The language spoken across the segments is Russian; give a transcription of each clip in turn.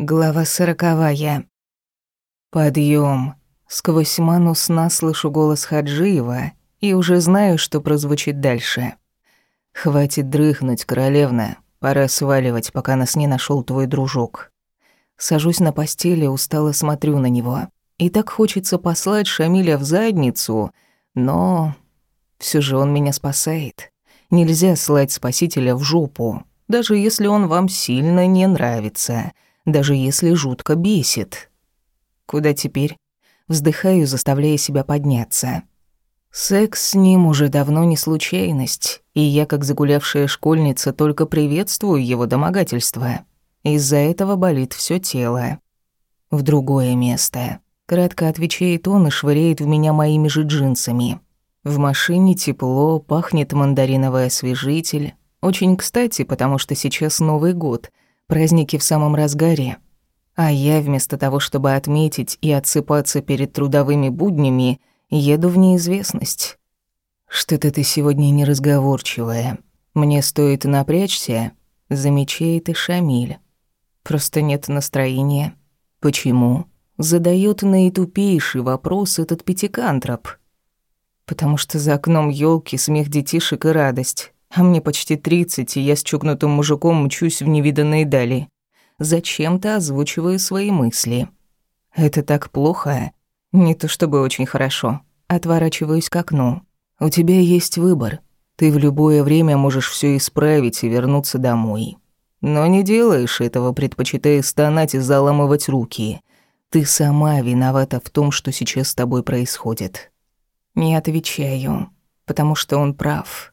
Глава сороковая. Подъем. Сквозь ману сна слышу голос Хаджиева и уже знаю, что прозвучит дальше. Хватит дрыхнуть, королевна. Пора сваливать, пока нас не нашел твой дружок. Сажусь на постели, устало смотрю на него. И так хочется послать Шамиля в задницу, но все же он меня спасает. Нельзя слать спасителя в жопу, даже если он вам сильно не нравится — даже если жутко бесит. Куда теперь? Вздыхаю, заставляя себя подняться. Секс с ним уже давно не случайность, и я, как загулявшая школьница, только приветствую его домогательство. Из-за этого болит все тело. В другое место. Кратко отвечает он и швыряет в меня моими же джинсами. В машине тепло, пахнет мандариновый освежитель. Очень кстати, потому что сейчас Новый год, Праздники в самом разгаре. А я вместо того, чтобы отметить и отсыпаться перед трудовыми буднями, еду в неизвестность. Что-то ты сегодня неразговорчивая. Мне стоит напрячься, замечает и Шамиль. Просто нет настроения. Почему? Задает наитупейший вопрос этот пятикантроп. Потому что за окном елки смех детишек и радость. А мне почти тридцать, и я с чокнутым мужиком мчусь в невиданные дали. Зачем-то озвучиваю свои мысли. Это так плохо. Не то чтобы очень хорошо. Отворачиваюсь к окну. У тебя есть выбор. Ты в любое время можешь все исправить и вернуться домой. Но не делаешь этого, предпочитая стонать и заламывать руки. Ты сама виновата в том, что сейчас с тобой происходит. Не отвечаю, потому что он прав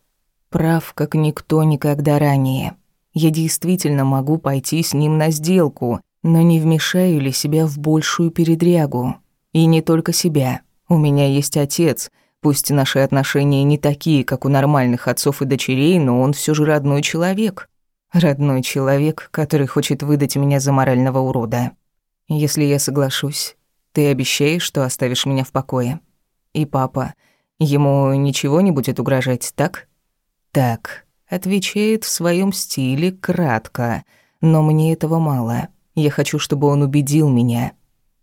прав, как никто никогда ранее. Я действительно могу пойти с ним на сделку, но не вмешаю ли себя в большую передрягу? И не только себя. У меня есть отец. Пусть наши отношения не такие, как у нормальных отцов и дочерей, но он все же родной человек. Родной человек, который хочет выдать меня за морального урода. Если я соглашусь, ты обещаешь, что оставишь меня в покое? И папа, ему ничего не будет угрожать, так?» Так, отвечает в своем стиле кратко, но мне этого мало. Я хочу, чтобы он убедил меня.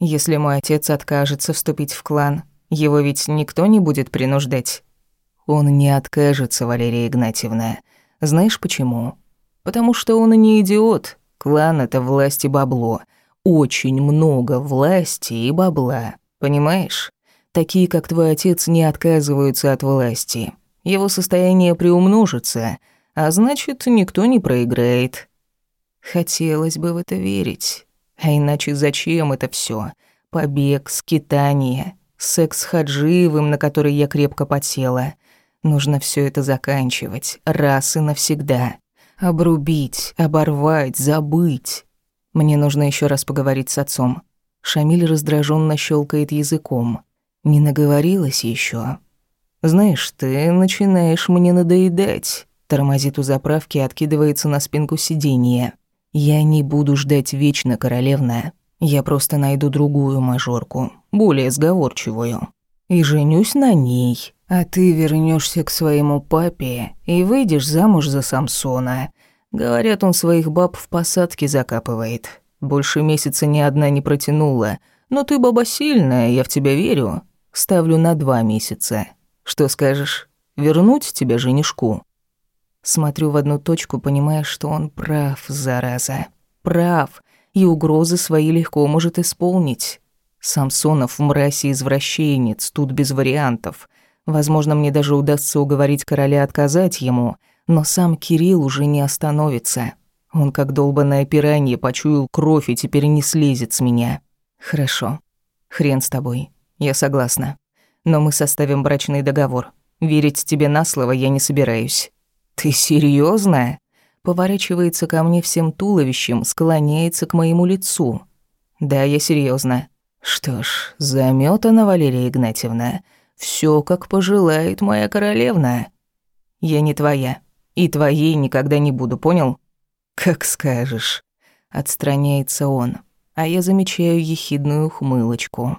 Если мой отец откажется вступить в клан, его ведь никто не будет принуждать. Он не откажется, Валерия Игнатьевна. Знаешь почему? Потому что он не идиот. Клан — это власть и бабло. Очень много власти и бабла. Понимаешь? Такие, как твой отец, не отказываются от власти его состояние приумножится, а значит, никто не проиграет. Хотелось бы в это верить. А иначе зачем это все? Побег, скитание, секс с Хаджиевым, на который я крепко подсела. Нужно все это заканчивать, раз и навсегда. Обрубить, оборвать, забыть. Мне нужно еще раз поговорить с отцом. Шамиль раздраженно щелкает языком. Не наговорилась еще. «Знаешь, ты начинаешь мне надоедать», — тормозит у заправки и откидывается на спинку сиденья. «Я не буду ждать вечно, королевна. Я просто найду другую мажорку, более сговорчивую. И женюсь на ней. А ты вернешься к своему папе и выйдешь замуж за Самсона. Говорят, он своих баб в посадке закапывает. Больше месяца ни одна не протянула. Но ты баба сильная, я в тебя верю. Ставлю на два месяца. Что скажешь? Вернуть тебя женишку?» Смотрю в одну точку, понимая, что он прав, зараза. Прав, и угрозы свои легко может исполнить. Самсонов мразь и извращенец, тут без вариантов. Возможно, мне даже удастся уговорить короля отказать ему, но сам Кирилл уже не остановится. Он, как долбанное пиранье, почуял кровь и теперь не слезет с меня. Хорошо. Хрен с тобой. Я согласна но мы составим брачный договор. Верить тебе на слово я не собираюсь». «Ты серьёзно?» Поворачивается ко мне всем туловищем, склоняется к моему лицу. «Да, я серьёзно». «Что ж, замётана, Валерия Игнатьевна. Всё, как пожелает моя королевна. Я не твоя, и твоей никогда не буду, понял?» «Как скажешь». Отстраняется он, а я замечаю ехидную ухмылочку.